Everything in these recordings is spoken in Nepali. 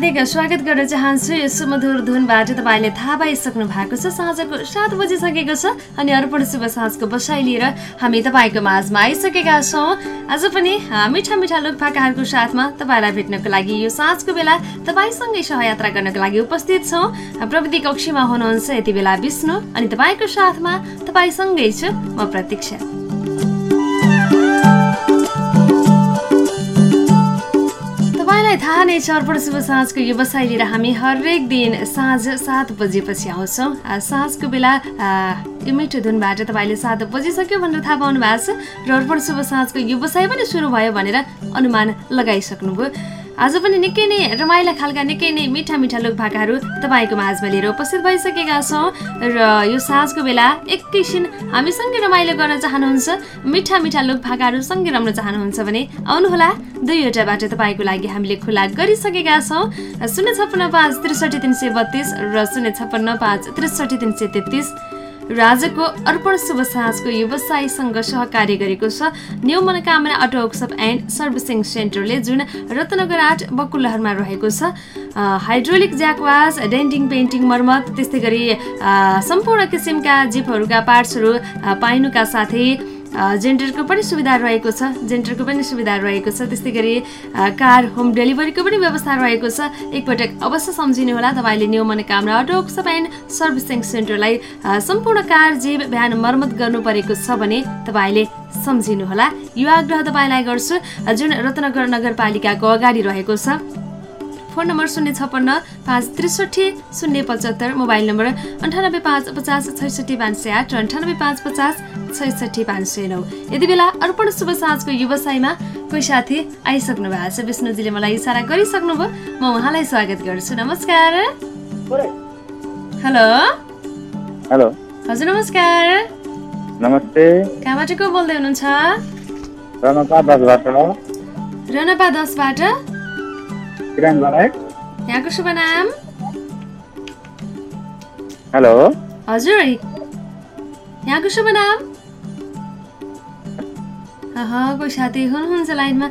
हार्दिक स्वागत गर्न चाहन्छु। यो सुमधुर धुनबाट तपाईँले थाहा पाइसक्नु भएको छ साँझको सात बजिसकेको छ अनि अर्पण शुभ साँझको बसाइ लिएर हामी तपाईँको माझमा आइसकेका छौँ। आज पनि मिठा मिठा लोकपाकाहरूको साथमा तपाईँलाई भेट्नको लागि यो साँझको बेला तपाईँसँगै सहयात्रा गर्नको लागि उपस्थित छौँ। प्रविधि कक्षीमा हुनुहुन्छ यति बेला विष्णु अनि तपाईँको साथमा तपाईँसँगै छु म प्रतीक्षा। तपाईँलाई थाहा नै छ अर्पण शुभ साँझको व्यवसाय लिएर हामी हरेक दिन साँझ सात बजेपछि आउँछौँ। साँझको बेला मिठो धुनबाट तपाईँले सात बजिसक्यो भनेर थाहा पाउनु भएको छ। र अर्पण शुभ साँझको व्यवसाय पनि सुरु भयो भनेर अनुमान लगाइसक्नुभयो। आज पनि निकै नै रमाइला खालका निकै नै मिठा मिठा लोक भाकाहरू तपाईँको माझमा लिएर उपस्थित भइसकेका छौँ। र यो साँझको बेला एकैछिन हामीसँगै रमाइलो गर्न चाहनुहुन्छ मिठा मिठा लोक भाकाहरू सँगै रम्न चाहनुहुन्छ भने आउनुहोला। दुईवटा बाटो तपाईँको लागि हामीले खुला गरिसकेका छौँ। शून्य छप्पन्न पाँच त्रिसठी तिन सय बत्तिस र शून्य छप्पन्न पाँच त्रिसठी तिन सय तेत्तिस। र अर्पण शुभ साँझको व्यवसायसँग सहकार्य गरेको छ। New Manokamana auto workshop and servicing सेन्टरले जुन रत्नगर आठ बकुल्लहरमा रहेको छ। हाइड्रोलिक ज्याकवास डेन्टिङ पेन्टिङ मर्मत त्यस्तै गरी सम्पूर्ण किसिमका जिपहरूका पार्ट्सहरू पाइनुका साथै अ, जेन्टरको पनि सुविधा रहेको छ जेन्टरको पनि सुविधा रहेको छ त्यस्तै गरी कार होम डेलिभरीको पनि व्यवस्था रहेको छ। एकपटक अवश्य सम्झिनु होला तपाईँले new Manokamana auto and servicing सेन्टरलाई सम्पूर्ण कार जीव बिहान मर्मत गर्नु परेको छ भने तपाईँले सम्झिनुहोला यो आग्रह तपाईँलाई गर्छु। जुन रत्नगर नगरपालिकाको अगाडि रहेको छ। फोन नम्बर शून्य छप्पन्न पाँच त्रिसठी शून्य पचहत्तर मोबाइल नम्बर अन्ठानब्बे पाँच पचास छैसठी पाँच सय आठ र अन्ठानब्बे पाँच पचास छैसठी पाँच सय नौ। यति बेला अर्पण शुभ साँझको व्यवसायमा कोही साथी आइसक्नु भएको छ? विष्णुजीले मलाई इसारा गरिसक्नुभयो। म उहाँलाई स्वागत गर्छु। नमस्कार। हेलो। हेलो। हजुर नमस्कार। नमस्ते। कहाँबाट को बोल्दै हुनुहुन्छ? रनपा दसबाट। यहाँको शुभ नाम? हेलो। हजुर। यहाँको शुभ नाम? कोही साथी हुनुहुन्छ लाइनमा?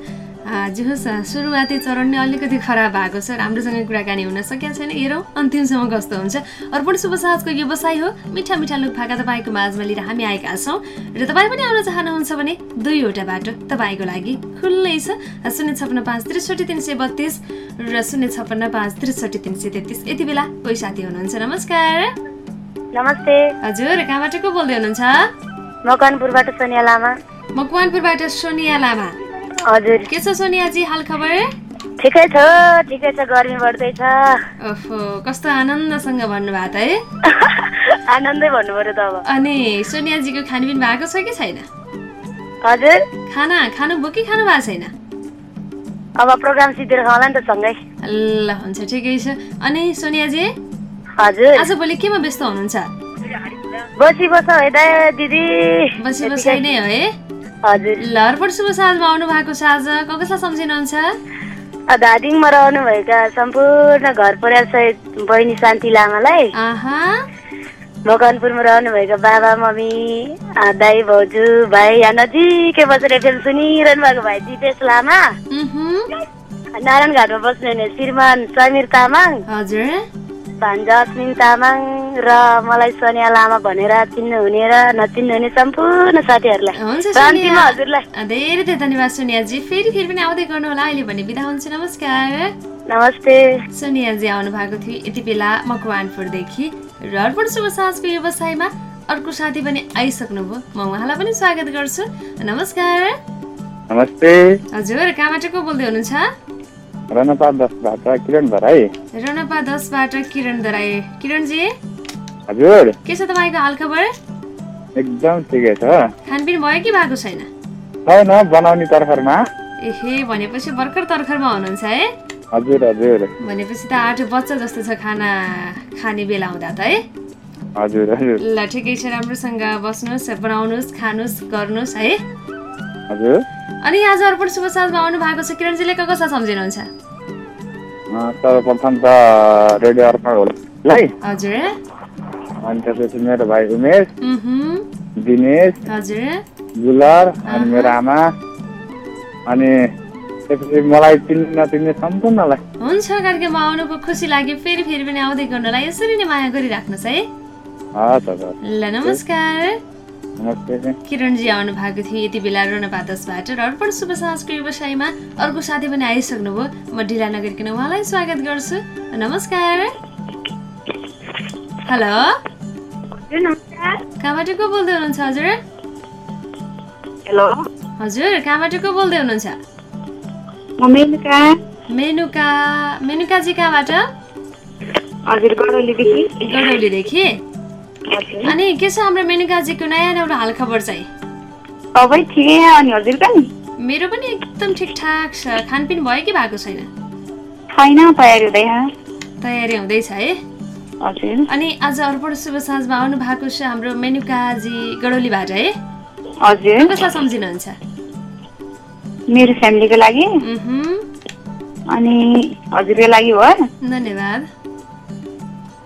जे होस् सुरुवाती चरण नै अलिकति खराब भएको छ राम्रोसँग कुराकानी हुन सकेको छैन। हेरौँ अन्तिमसम्म कस्तो हुन्छ। अर्पण शुभ साँझको व्यवसाय हो मिठा मिठा लुक फाका तपाईँको माझमा लिएर हामी आएका छौँ। र तपाईँ पनि आउन चाहनुहुन्छ भने दुईवटा बाटो तपाईँको लागि खुल्लै छ। शून्य छप्पन्न पाँच त्रिसठी तिन सय बत्तिस र शून्य छप्पन्न पाँच त्रिसठी तिन सय तेत्तिस। यति बेला कोही साथी हुनुहुन्छ? नमस्कार। नमस्ते। हजुर कहाँबाट को बोल्दै हुनुहुन्छ? मकवानपुरबाट सोनिया लामा। मकवानपुरबाट सोनिया लामा। हजुर। के छ सोनियाजी हाल खबर? ठिकै छ ठिकै छ गर्मी बढ्दैछ। ओहो कस्तो आनन्दसँग भन्नुभएको त है? आनन्दै भन्नु पर्यो त अब। अनि सोनियाजीको खानपिन भएको छ कि छैन? हजुर। खाना खानुभयो कि खानु भएको छैन? अब प्रोग्राम सिधेर खाउँला नि त सँगै। ल हुन्छ ठिकै छ। अनि सोनियाजी? हजुर। आज भोलि केमा व्यस्त हुनुहुन्छ? बसी बस है दिदी। बसी बसाइ नै हो है? ल अर्पण शुभ साँझमा आउनु भएको को कसलाई सम्झिनुहुन्छ? धादिङमा रहनुभएका सम्पूर्ण घर परिवार सहित बहिनी शान्ति लामालाई। आहा। मकवानपुरमा रहनुभएका बाबा मम्मी दाई भाउजू भाइ यहाँ नजिकै बसेर एफएम सुनिरहनु भएको भाइ दिपेश लामा। नारायण घाटमा बस्नुहुने श्रीमान समीर तामाङ। हजुर। भान्जा अस्मिन तामाङ र मलाई सोनिया लामा भनेर चिन्नुहुने र नचिन्नुहुने सम्पूर्ण साथीहरूलाई। हजुरलाई। धेरै धेरै धन्यवाद सोनियाजी। फेरि फेरि पनि आउँदै गर्नु होला अहिले भने बिदा हुन्छ। नमस्कार। नमस्ते। सोनियाजी आउनु भएको थियो यति बेला मकवानपुरदेखि। र अर्पण शुभ साँझको व्यवसायमा अर्को साथी पनि आइसक्नुभयो म उहाँलाई पनि स्वागत गर्छु। नमस्कार। नमस्ते। हजुर कहाँबाट को बोल्दै हुनुहुन्छ? रनपा दसबाट किरण भराई रणपा दसबाट किरण दराई किरणजी? हजुर। के छ तपाईँको हालखबर एकदम ठिकै छ। खानपिन भयो कि भएको छैन? छैन बनाउने तर्खरमा। एहे भनेपछि भर्खर तर्खरमा हुनुहुन्छ है? हजुर हजुर। भनेपछि त आठ बच्चा जस्तो छ खाना खाने बेला हुँदा त है? हजुर हजुर। ल ठिकै छ राम्रोसँग बस्नुहोस् बनाउनुहोस् खानुहोस् गर्नुहोस् है? हजुर। अनि आज अर्पण शुभ साँझमा आउनु भएको छ किरणजीले क कसलाई सम्झिनुहुन्छ? सर्वप्रथम त रेडियो अर्पणलाई हजुर। अनि त्यसपछि मेरो भाइ उमेश दिनेश हजुर। गुलर अनि मेरो आमा। अनि त्यसपछि मलाई चिन्ने नचिन्ने सम्पूर्णलाई। हुन्छ कार्यक्रममा आउनुको खुसी लाग्यो। फेरि फेरि पनि आउँदै गर्नलाई यसरी नै माया गरिराख्नुहोस् है। ल नमस्कार। किरणजी आउनु भएको थियो यति बेला रणपा दसबाट र अर्पण शुभ साँझको व्यवसायमा अर्को साथी पनि आइसक्नुभयो। म ढिला नगरिकन उहाँलाई स्वागत गर्छु। नमस्कार। हेलो। कहाँबाट को बोल्दै हुनुहुन्छ हजुर? हेलो। हजुर कहाँबाट को बोल्दै हुनुहुन्छ? मेनुका मेनुकाजी कहाँबाट? हजुर गडौलीदेखि। गडौलीदेखि। अनि के छ हाम्रो मेनुकाजीको नयाँ एउटा हालखबर चाहिँ? सबै ठिकै अनि हजुरका नि मेरो पनि एकदम ठिकठाक छ। खानपिन भयो कि भएको छैन? छैन तयारी हुँदैछ तयारी हुँदैछ है। हजुर। अनि आज अर्पण शुभ साँझमा आउनु भएको छ हाम्रो मेनुकाजी गडौलीबाट है। हजुर। कसलाई सम्झिनुहुन्छ? मेरो फ्यामिलीको लागि। उहुँ, अनि हजुरको लागि हो। धन्यवाद।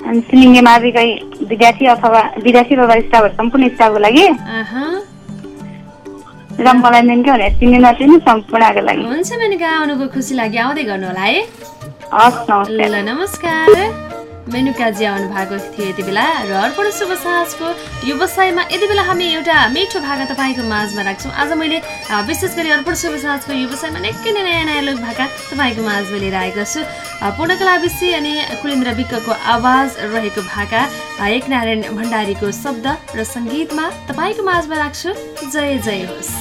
सिलिङ्गे माविकै विद्यार्थी अथवा विद्यार्थी तथा स्टाफहरू सम्पूर्ण स्टाफको लागि अहँ, र मलाई मेन के भने चिन्ने नचिन्ने सम्पूर्णको लागि हुन्छ मेनुका आउनुको खुसी लागि आउँदै गर्नु होला है हस् नमस्कार मेनुकाजी आउनु भएको थियो यति बेला र अर्पण शुभ साँझको व्यवसायमा यति बेला हामी एउटा मिठो भाका तपाईँको माझमा राख्छौँ। आज मैले विशेष गरी अर्पण शुभ साँझको व्यवसायमा निकै नै नयाँ नयाँ लोक भाका तपाईँको माझमा लिएर आएको छु। पूर्णकला विषी अनि कुलेन्द्र विकको आवाज रहेको भाका एकनारायण भण्डारीको शब्द र सङ्गीतमा तपाईँको माझमा राख्छु। जय जय होस्।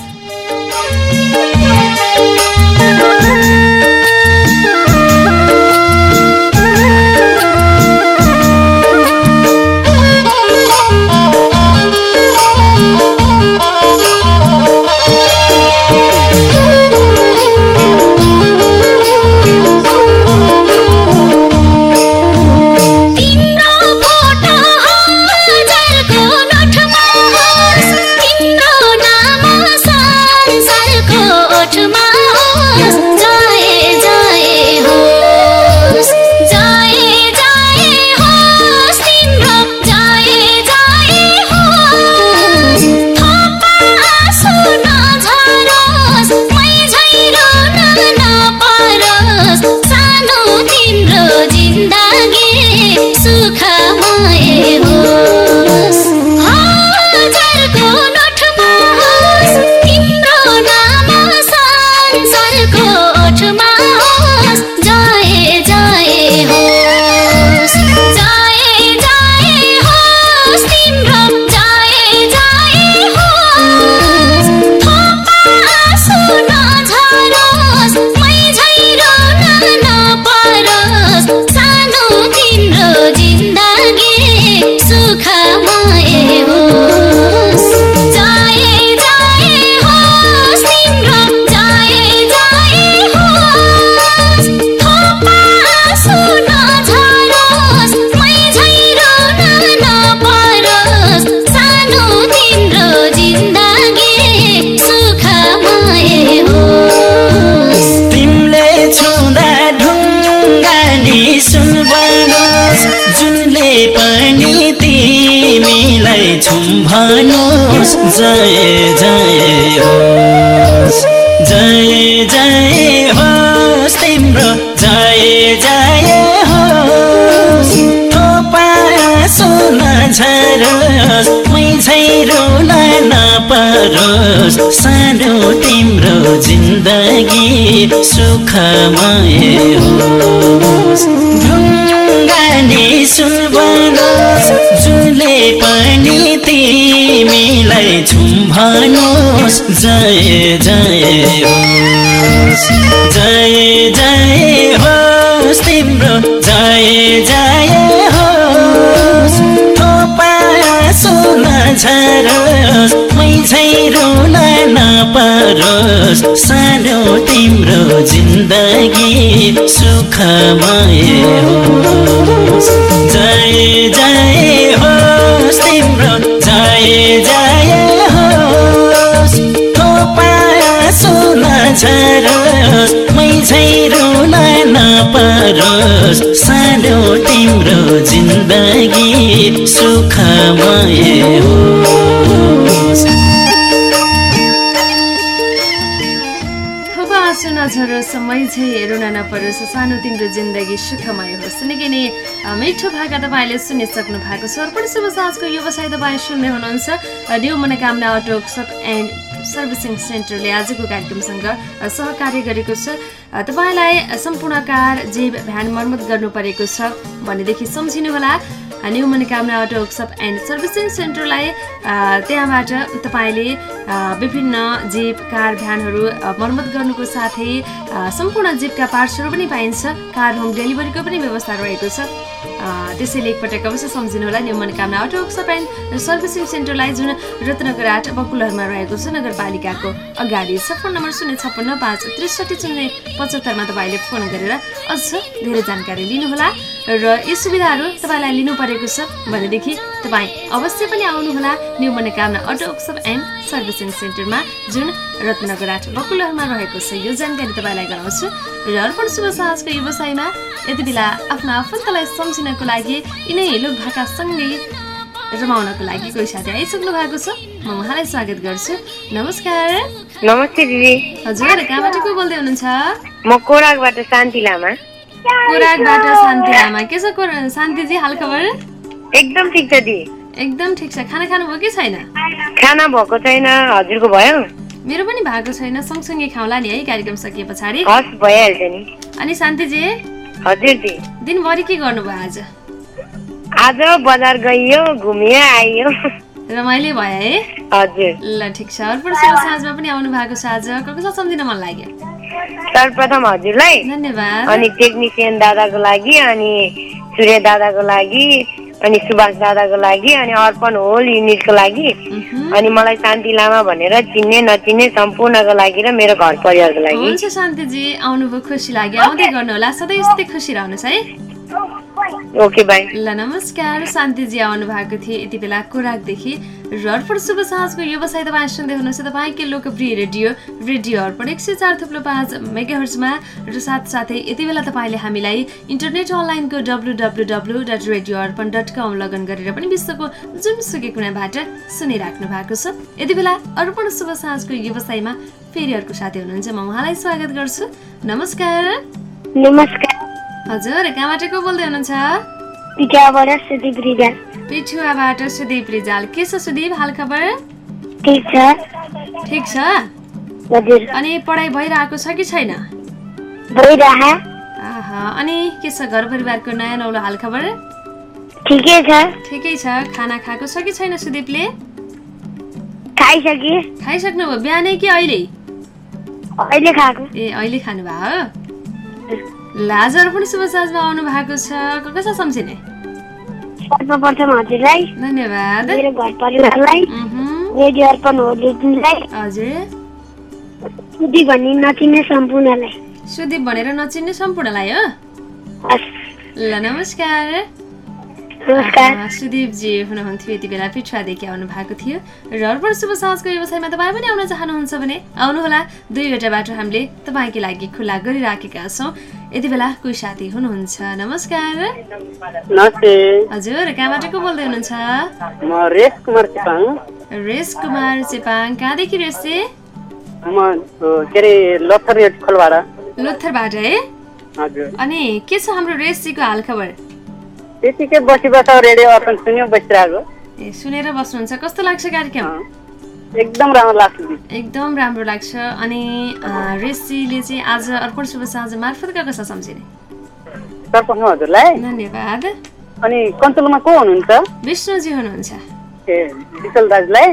सानो तिम्रो जिन्दगी सुखमय होस्। बनोस् जुले पनि तिमीलाई झुम्भनोस्। जय जय होस्। जय जय होस् तिम्रो। जय जय होस्। थोपा सुन झरोस् मै झै रुन नपरोस् सानो तिम्रो जिन्दगी सुखमय होस्। जय जय होस् तिम्रो जय जय होस्। थोपा सुन झरोस् मै झै रुन नपरोस् सानो तिम्रो जिन्दगी सुखमय होस्। मै झै रुन नपरोस्। सानो तिम्रो जिन्दगी सुखमय होस्। निकै नै मिठो भाका तपाईँले सुनिसक्नु भएको छ। अर्पण शुभ साँझको व्यवसाय तपाईँ सुन्दै हुनुहुन्छ। New Manokamana auto workshop and servicing सेन्टरले आजको कार्यक्रमसँग सहकार्य गरेको छ। तपाईँलाई सम्पूर्ण कार जीव भ्यान मर्मत गर्नु परेको छ भनेदेखि सम्झिनुहोला। New Manokamana auto workshop and servicing सेन्टरलाई त्यहाँबाट तपाईँले विभिन्न जीप कार भ्यानहरू मर्मत गर्नुको साथै सम्पूर्ण जीपका पार्ट्सहरू पनि पाइन्छ। कार होम डेलिभरीको पनि व्यवस्था रहेको छ। त्यसैले एकपटक अवश्य सम्झिनुहोला new Manokamana auto workshop and servicing सेन्टरलाई जुन रत्नगराट बकुलहरमा रहेको छ नगरपालिकाको अगाडि छ। फोन नम्बर शून्य छप्पन्न पाँच त्रिसठी शून्य पचहत्तरमा तपाईँले फोन गरेर अझ धेरै जानकारी लिनुहोला। र यी सुविधाहरू तपाईँलाई लिनु परेको छ भनेदेखि तपाईँ अवश्य पनि आउनुहोला new Manokamana auto workshop and servicing सेन्टरमा जुन रत्नगराट बकुलहरमा रहेको छ। यो जानकारी तपाईँलाई गराउँछु र अर्पण शुभ साँझको व्यवसायमा यति बेला आफ्ना आफन्तलाई सम्झिनको लागि यिनै लोक भाकासँगै रमाउनको लागि कोही साथी आइसक्नु भएको छ। म उहाँलाई स्वागत गर्छु। नमस्कार। नमस्ते दिदी। हजुर कहाँबाट को बोल्दै हुनुहुन्छ? म कोराकबाट शान्ति लामा। कोराकबाट शान्ति लामा के छ शान्तिजी हालखबर एकदम ठिक छ दिदी एकदम ठिक छ। खाना खानुभयो कि छैन? खाना भएको छैन। हजुरको भयो? मेरो पनि भएको छैन। सँगसँगै खाउँला नि है कार्यक्रम सकिए पछाडि। हस् भइहाल्छ नि। अनि शान्तिजी? हजुर दी दिनभरि के गर्नुभयो आज? आज बजार गइयो घुमियो आइयो। रमाइलो भयो है। हजुर। ल ठिक छ। अर्पण साँझमा पनि आउनु भएको छ आज। कसलाई सम्झिन मन लाग्यो? सर्वप्रथम हजुरलाई धन्यवाद। अनि टेक्निसियन दादाको लागि अनि सूर्य दादाको लागि अनि सुभाष दादाको लागि अनि अर्पण होल युनिटको लागि। अनि मलाई शान्ति लामा भनेर चिन्ने नचिन्ने सम्पूर्णको लागि र मेरो घर परिवारको लागि। हुन्छ शान्तिजी आउनुभयो खुसी लाग्यो। आउँदै गर्नुहोला। सधैँ यस्तै खुसी रहनुहोस् है। ओके बाई ल नमस्कार। शान्तिजी आउनु भएको थिए यति बेला कोराकदेखि। र अर्पण शुभ साँझको व्यवसाय तपाईँ सुन्दै हुनुहुन्छ तपाईँकै लोकप्रिय रेडियो रेडियो अर्पण एक सय चार थुप्रो पाँच मेगाहर्जमा र साथसाथै यति बेला तपाईँले हामीलाई इन्टरनेट अनलाइनको W W W dot radio Arpan dot com login गरेर पनि विश्वको जुनसुकै कुनाबाट सुनिराख्नु भएको छ। यति बेला अर्पण शुभ साँझको व्यवसायमा फेरि अर्को साथी हुनुहुन्छ म उहाँलाई स्वागत गर्छु। नमस्कार। नमस्कार। हजुर कहाँबाट को बोल्दै हुनुहुन्छ? पिठुवाबाट सुदीप रिजाल। के छ सुदीप हाल खबर ठिक छ? अनि पढाइ भइरहेको छ कि छैन? अनि के छ घर परिवारको नयाँ नौलो हाल खबर ठिकै छ। ठिकै छ। खाना खाएको छ कि छैन सुदीपले? खाइसके। खाइसक्नुभयो बिहानै कि अहिले? अहिले खाएको। ए अहिले खानुभयो? हो ल आज पनि शुभ साँझमा आउनु भएको छ कसलाई सम्झिने? सर्वप्रथम हजुरलाई। धन्यवाद। मेरो घर परिवारलाई। मह्म, रेडियो अर्पण होलिलाई हजुर। सुधी भन्ने नचिन्ने सम्पूर्णलाई। सुदीप भनेर नचिन्ने सम्पूर्णलाई हो? ल नमस्कार। सुदीपजी हुनुहुन्थ्यो यति बेला पिठुवादेखि आउनु भएको थियो। र अर्पण शुभ साँझको व्यवसायमा तपाईँ पनि आउन चाहनुहुन्छ भने आउनुहोला। दुईवटा बाटो हामीले तपाईँको लागि खुल्ला गरिराखेका छौँ। यति बेला कोही साथी हुनुहुन्छ? नमस्कार। हजुर कहाँबाट को बोल्दै हुनुहुन्छ? रेस कुमार चेपाङ। कहाँदेखि रेस लोथरबाट है? अनि के छ हाम्रो रेसजीको हालखबर? त्यतिकै बसी बसा रेडियो अर्पण सुन्यो बसिरहेको। ए सुनेर बस्नुहुन्छ। कस्तो लाग्छ कार्यक्रम? एकदम राम्रो लाग्छ। एकदम राम्रो लाग्छ। अनि ऋषिले चाहिँ आज अर्पण शुभ साँझ मार्फत कसलाई सम्झिने? सरपञ्च हजुरलाई। धन्यवाद। अनि कञ्चलमा को हुनुहुन्छ? विष्णुजी हुनुहुन्छ। ए विशल दाजुलाई।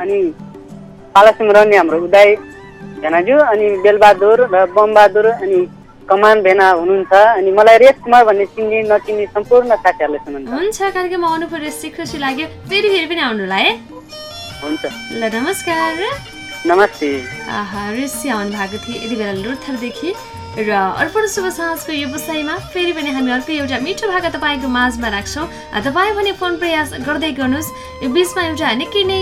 अनि पालासिम रहने हाम्रो उदय भेनाजु अनि बेलबहादुर र बमबहादुर अनि कमान भेना हुनुहुन्छ अनि मलाई रेस कुमार भन्ने चिन्ने नचिन्ने सम्पूर्ण साथीहरूलाई सुन्नुहुन्छ हुन्छ कार्यक्रममा आउनु पर्यो यस्तै खुसी लाग्यो। फेरि फेरि पनि आउनु होला है? हुन्छ। ल नमस्कार। नमस्ते। आहा ऋषि आउनु भएको थिए यति बेला लोथरदेखि र अर्पण शुभ साँझको व्यवसायमा फेरि पनि हामी अर्को एउटा मिठो भाका तपाईँको माझमा राख्छौँ। तपाईँ भने फोन प्रयास गर्दै गर्नुहोस्। यो बिचमा एउटा निकै नै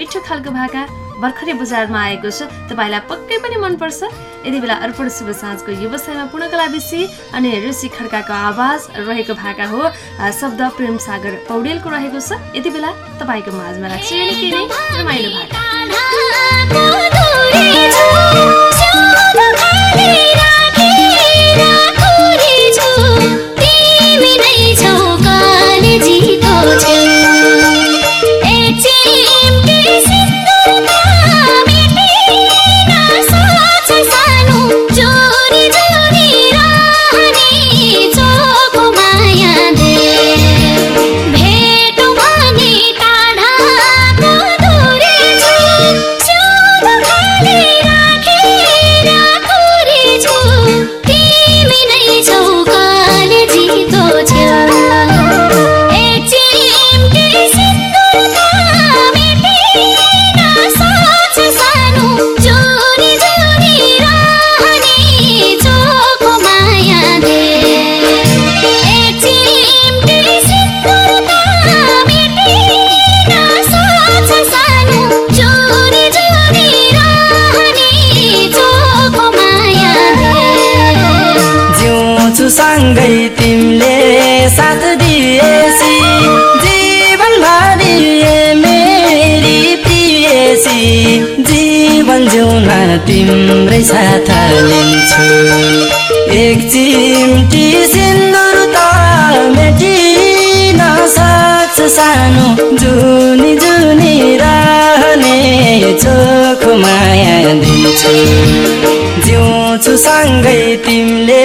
मिठो खालको भाका। भर्खरै बजारमा आएको छ तपाईँलाई पक्कै पनि मनपर्छ यति बेला अर्पण शुभ साँझको व्यवसायमा पूर्णकला विषी अनि ऋषि खड्काको आवाज रहेको भाका हो शब्द प्रेम सागर पौडेलको रहेको छ यति बेला तपाईँको माझमा राख्छु रमाइलो भाका तिम्रै साथ लिन्छु। एक चिम्टी सिन्दुर त मेटिन सक्छ सानो जुनी जुनी रहने चोखो माया दिन्छु। जिउँछु सँगै तिमीले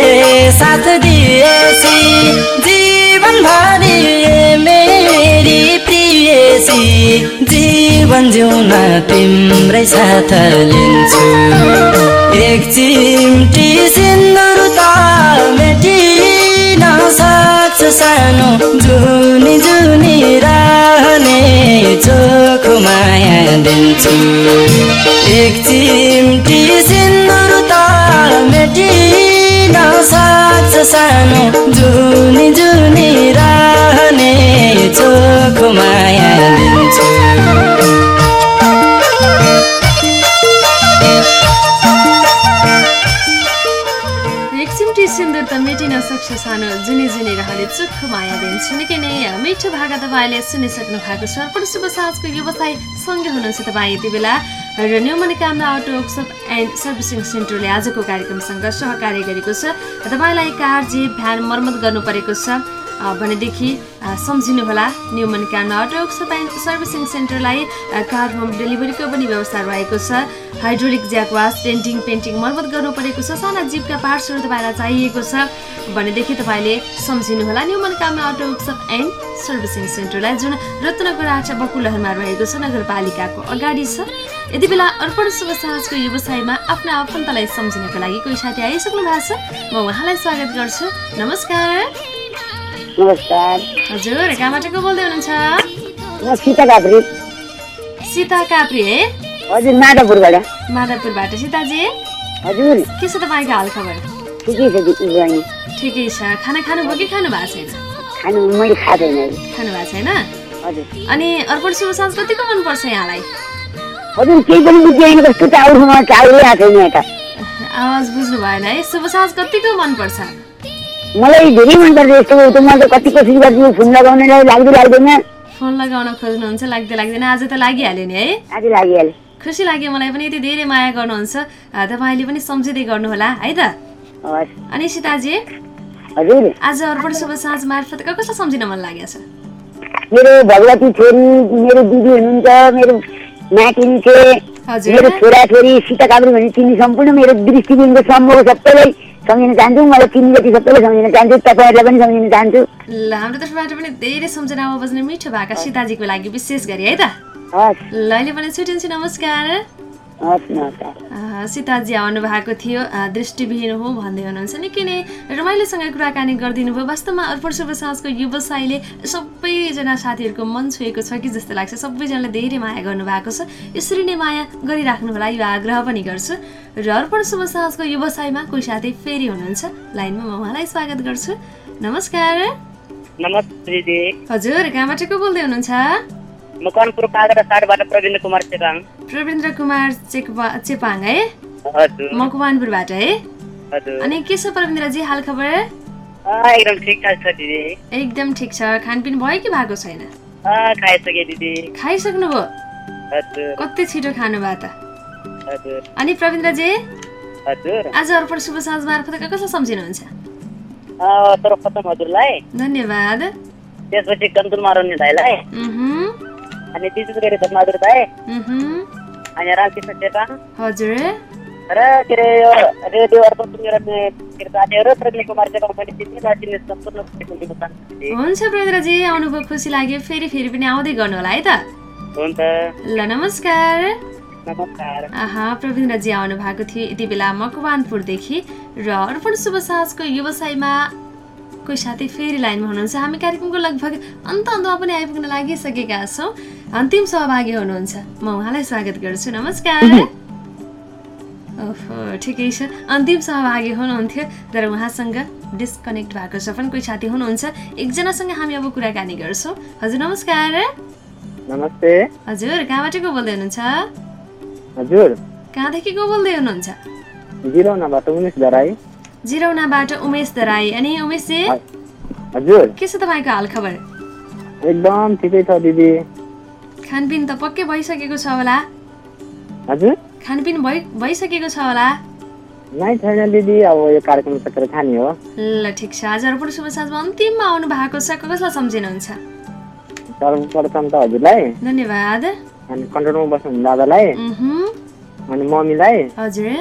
साथ दिएसी जीवनभरि मेरी प्रियसी। जीवन जिउन तिम्रै साथ लिन्छु। एक चिम्टी सिन्दुर त मेटिन सक्छ सानो जुनी जुनी रहने चोखो माया दिन्छु। एक चिम्टी सिन्दुर त मेटिन सक्छ सानो जुनी जुनी रहने चोखो माया दिन्छु। सक्छ सानो जुनी जुनी रहने चुख माया दिन्छु निकै नै मिठो भाका तपाईँले सुनिसक्नु भएको छ। अर्पण शुभ साँझको व्यवसाय सँगै हुनुहुन्छ तपाईँ यति बेला। र new Manokamana auto workshop and servicing सेन्टरले आजको कार्यक्रमसँग सहकार्य गरेको छ। तपाईँलाई कार जीप भ्यान मर्मत गर्नु परेको छ भनेदेखि सम्झिनुहोला new Manokamana auto workshop and servicing सेन्टरलाई car home डेलिभरीको पनि व्यवस्था रहेको छ। हाइड्रोलिक ज्याकवास डेन्टिङ पेन्टिङ मर्मत गर्नु परेको छ। साना जीपका पार्ट्सहरू तपाईँलाई चाहिएको छ भनेदेखि तपाईँले सम्झिनुहोला। New Manokamana auto workshop and servicing सेन्टरलाई जुन रत्नगराटा बकुलहरमा रहेको छ नगरपालिकाको अगाडि छ। यति बेला अर्पण शुभ साँझको व्यवसायमा आफ्ना आफन्तलाई सम्झिनको लागि कोही साथी आइसक्नु भएको छ। म उहाँलाई स्वागत गर्छु। नमस्कार। नमस्कार। हजुर कहाँबाट को बोल्दै हुनुहुन्छ? सीता काप्री है हजुर माधवपुरबाट। माधवपुरबाट। सीताजी? हजुर। के छ तपाईँको हाल खबर? ठिकै छ ठिकै छ। खाना खानुभयो कि खानु भएको छैन? खानु मैले खाएको छैन। खानु भएको छैन? हजुर। अनि अर्पण शुभ साँझ कतिको मनपर्छ यहाँलाई? हजुर केही पनि बुझिएन कस्तो टाउमा चाउरै आएको छैन यता। आवाज बुझ्नु भएन है। शुभ साँझ कतिको मनपर्छ। मलाई धेरै मनपर्छ यस्तो त म त कति कोसिस गर्छु फोन लगाउनलाई लाग्दै लाग्दैन। फोन लगाउन खोज्नुहुन्छ लाग्दै लाग्दैन। आज त लागिहाल्यो नि है। आज लागिहाल्यो। खुसी लाग्यो मलाई पनि यति धेरै माया गर्नुहुन्छ। तपाईँले पनि सम्झिँदै गर्नुहोला है त? अनि सीताजी आज अर्पण शुभ साँझ मार्फत कसलाई सम्झिन मन लागेको छ मेरो भगवती छोरी मेरो दिदी हुनुहुन्छ मेरो नातिनी। मेरो छोरा छोरी सीता काब्री भन्ने तिनी सम्पूर्ण मेरो दृष्टिबिन्दु समूह सबैलाई सम्झिन चाहन्छु। मलाई तिनी जति सबैलाई सम्झिन चाहन्छु तपाईँहरूलाई पनि सम्झिन चाहन्छु। ल हाम्रो तर्फबाट पनि धेरै सम्झनामा बज्ने मिठो भएका सीताजीको लागि विशेष गरी है त? हस्। ल अहिले पनि नमस्कार। सीताजी आउनु भएको थियो। दृष्टिविहीन हो भन्दै हुनुहुन्छ। निकै नै रमाइलोसँग कुराकानी गरिदिनु भयो। वास्तवमा अर्पण शुभ साँझको व्यवसायले सबैजना साथीहरूको मन छोएको छ कि जस्तो लाग्छ। सबैजनाले धेरै माया गर्नुभएको छ। यसरी नै माया गरिराख्नु होला यो आग्रह पनि गर्छु। र अर्पण शुभ साँझको व्यवसायमा कोही साथी फेरि हुनुहुन्छ। लाइनमा म उहाँलाई स्वागत गर्छु। नमस्कार। हजुर कहाँबाट को बोल्दै हुनुहुन्छ? म कनपुर पागरा साडबाट प्रवीण कुमार चेकाङ प्रवीन्द्र कुमार चेपाङ है हजुर मकवानपुरबाट है हजुर अनि के छ प्रवीन्द्रजी हाल खबर अँ, एकदम ठिकठाक छ दिदी एकदम ठिक छ खानपिन भयो कि भएको छैन खाइसकेँ दिदी खाइसक्नुभयो हजुर कति छिटो खानु भयो त हजुर अनि प्रवीन्द्रजी हजुर आज अर्पण शुभ साँझ मार्फत कसलाई सम्झिनुहुन्छ सर्वप्रथम हजुरलाई धन्यवाद त्यसपछि कन्तुल मारुनी दाईलाई अनि विशेष गरी धनबहादुर मह्म, अनि रामकृष्ण चेपाङ हजुर. र के अरे यो रेडियो अर्पण सुनेर साथीहरू प्रवीण कुमार पनि चिन्ने नचिन्ने सम्पूर्ण हुन्छ प्रवीन्द्रजी आउनुभयो खुसी लाग्यो. फेरि फेरि पनि आउँदै गर्नु होला है त? हुन्छ। ल नमस्कार। प्रवीन्द्रजी आउनु भएको थियो यति बेला मकवानपुरदेखि। र अर्पण शुभ साँझको व्यवसायमा कोही साथी फेरि लाइनमा हुनुहुन्छ। हामी कार्यक्रमको लगभग अन्त अन्तमा पनि आइपुग्न लागिसकेका छौँ। अन्तिम सहभागी हुनुहुन्छ म उहाँलाई स्वागत गर्छु नमस्कार ओहो ठिकै छ अन्तिम सहभागी हुनुहुन्थ्यो तर उहाँसँग डिस्कनेक्ट भएको छ पनि कोही साथी हुनुहुन्छ एकजनासँग हामी अब कुराकानी गर्छौँ हजुर नमस्कार नमस्ते हजुर कहाँबाट को बोल्दै हुनुहुन्छ हजुर कहाँदेखि को बोल्दै हुनुहुन्छ जिरोनाबाट उमेश दराई जिरौनाबाट उमेश दराई अनि उमेशजी हजुर के छ तपाईँको हालखबर एकदम ठिकै छ दिदी खानपिन त पक्कै भइसकेको छ होला। हजुर? खानपिन भइ भइसकेको छ होला। नै छैन दिदी अब यो कार्यक्रम सकेर खाने हो। ल ठिक छ। आज अर्पण शुभ साँझमा अन्तिममा आउनु भएको छ। कसलाई सम्झिनुहुन्छ? सर्वप्रथम त हजुरलाई। धन्यवाद। अनि कन्ट्रोलमा बस्नुहुने दादालाई। मह्म, अनि मम्मीलाई। हजुर।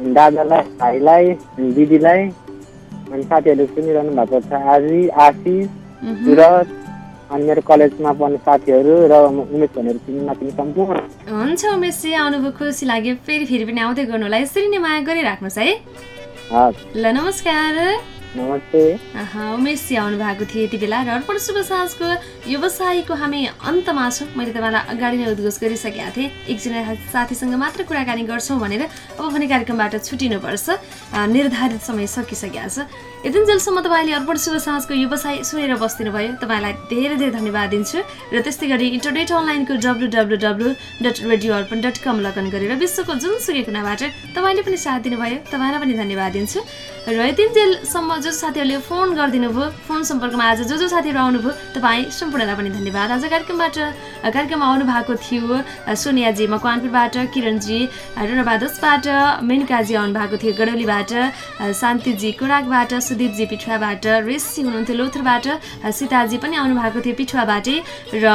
अनि दादालाई भाइलाई अनि दिदीलाई। अनि साथीहरूले सुनिरहनु भएको छ। आजी आशिष। सुरज अनि मेरो कलेजमा पढ्ने साथीहरू र उमेश भनेर चिन्ने सम्पूर्ण हुन्छ उमेशजी आउनुभयो खुसी लाग्यो। फेरि फेरि पनि आउँदै गर्नु होला यसरी नै माया गरिराख्नुहोस् है। ल नमस्कार। नमस्ते। आहा, उमेशजी आउनु भएको थियो यति बेला र अर्पण शुभ साँझको व्यवसायको हामी अन्तमा छौँ। मैले तपाईँलाई अगाडि नै उद्घोष गरिसकेका थिएँ। एकजना साथीसँग मात्र कुराकानी गर्छौँ भनेर अब भने कार्यक्रमबाट छुटिनुपर्छ। निर्धारित समय सकिसकेका छ। यतिन्जेलसम्म तपाईँले अर्पण शुभ साँझको व्यवसाय सुनेर बस्दिनु भयो तपाईँलाई धेरै धेरै धन्यवाद दिन्छु र त्यस्तै गरी इन्टरनेट अनलाइनको W W dot radio Arpan dot com login गरेर विश्वको जुनसुकै कुनाबाट तपाईँले पनि साथ दिनुभयो। तपाईँलाई पनि धन्यवाद दिन्छु। र यतिन्जेलसम्म जो साथीहरूले फोन गरिदिनु भयो फोन सम्पर्कमा आज जो जो साथीहरू आउनुभयो तपाईँ सम्पूर्णलाई पनि धन्यवाद। आज कार्यक्रमबाट कार्यक्रममा आउनु भएको थियो सोनियाजी मकवानपुरबाट किरणजी अ, रुनबादसबाट मेनकाजी आउनु भएको थियो गडौलीबाट शान्तिजी कोराकबाट सुदीपजी पिठुवाबाट रेसी हुनुहुन्थ्यो लोथरबाट सीताजी पनि आउनु भएको थियो पिठुवाबाटै र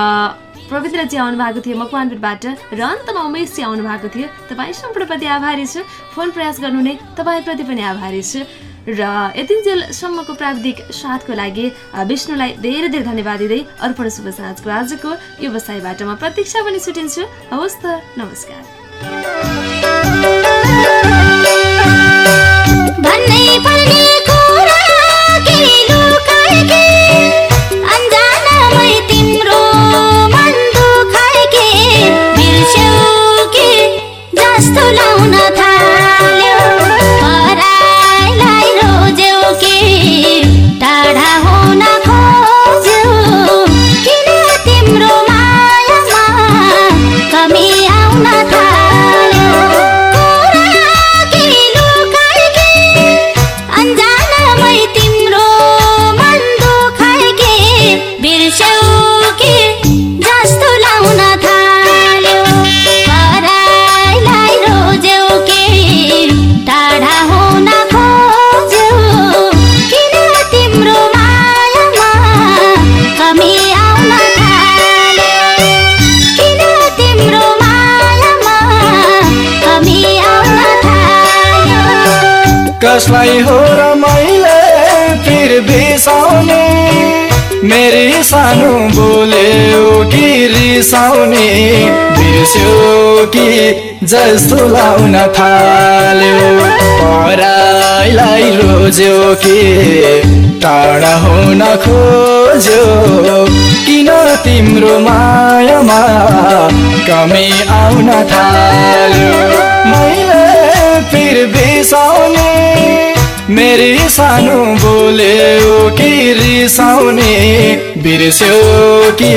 पवित्रजी आउनु भएको थियो मकवानपुरबाट र अन्तमा उमेशजी आउनु भएको थियो। तपाईँ सम्पूर्णप्रति आभारी छु। फोन प्रयास गर्नु नै तपाईँप्रति पनि आभारी छु। र यतिन्जेलसम्मको प्राविधिक साथको लागि विष्णुलाई धेरै धेरै धन्यवाद दिँदै अर्पण शुभ साँझको आजको व्यवसायबाट म प्रतीक्षा पनि छुटिन्छु। हवस् त नमस्कार। भन्नै पर्ने कसलाई हो र मैले फिर बिसाउने मेरी सानो बोल्यो कि रिसाउने बिर्स्यो कि जस्तो लाउन थाल्यो। पराइलाई रोज्यो कि टाढा हुन खोज्यो किन तिम्रो मायामा कमी आउन थाल्यो? मैले फिर बिसाउने मेरी सानो बोल्यो कि रिसाउने बिर्स्यो कि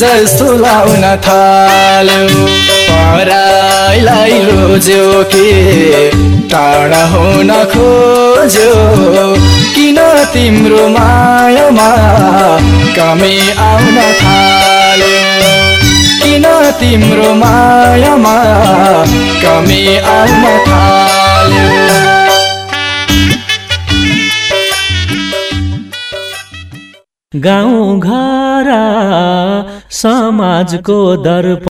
जस्तो लाउन थाल्यो पराइलाई रोज्यो कि टाढा हुन खोज्यो। किन तिम्रो मायामा कमी आउन थाल्यो किन तिम्रो मायामा कमी आउन थाल्यो। गाउँ घर समाजको दर्पण